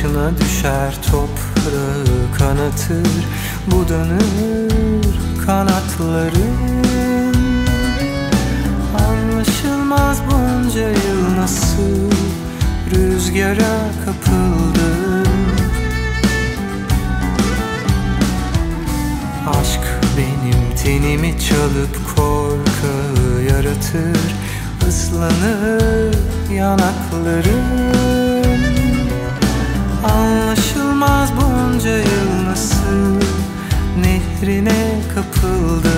başına düşer toprağı kanatır. Budanır kanatların Anlaşılmaz bunca yıl nasıl rüzgara kapıldım Aşk benim tenimi çalıp korkağı yaratır. Islanır yanaklarım Anlaşılmaz bunca yıl nasıl Nehrine kapıldı?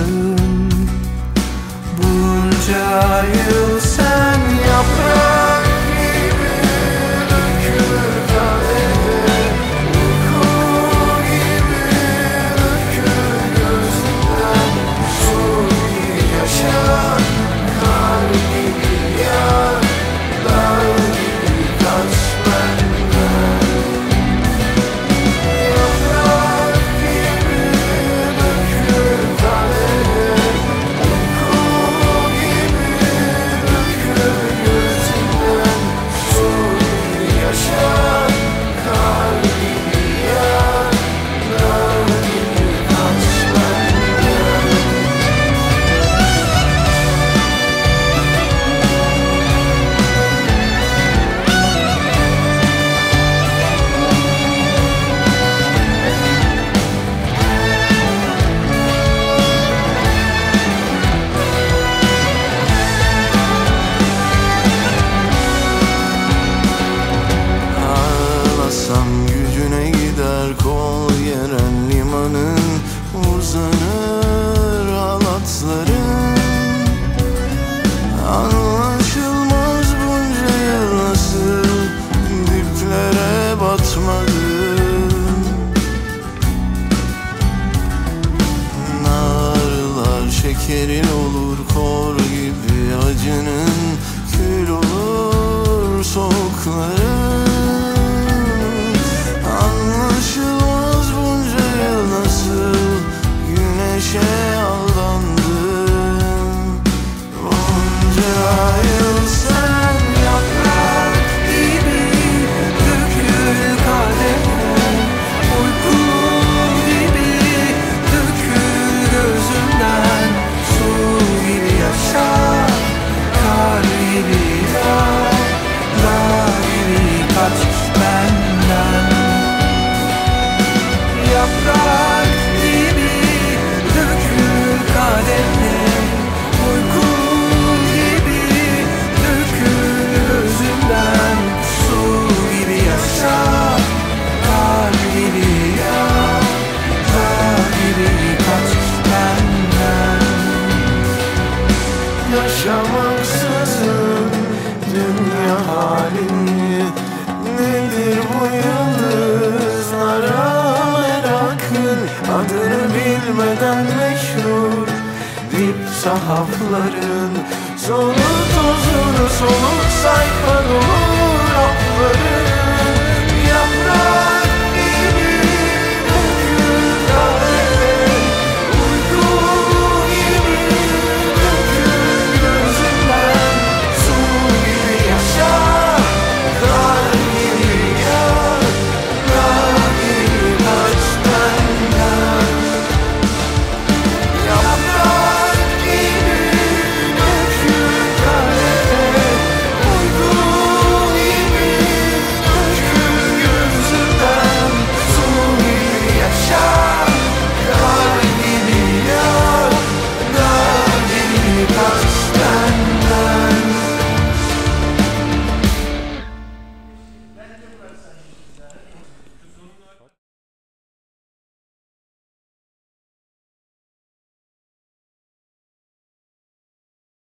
şekerin olur kor gibi acının bitirmeden meşhur Dip sahafların Soluk tozunu soluk sayfa olur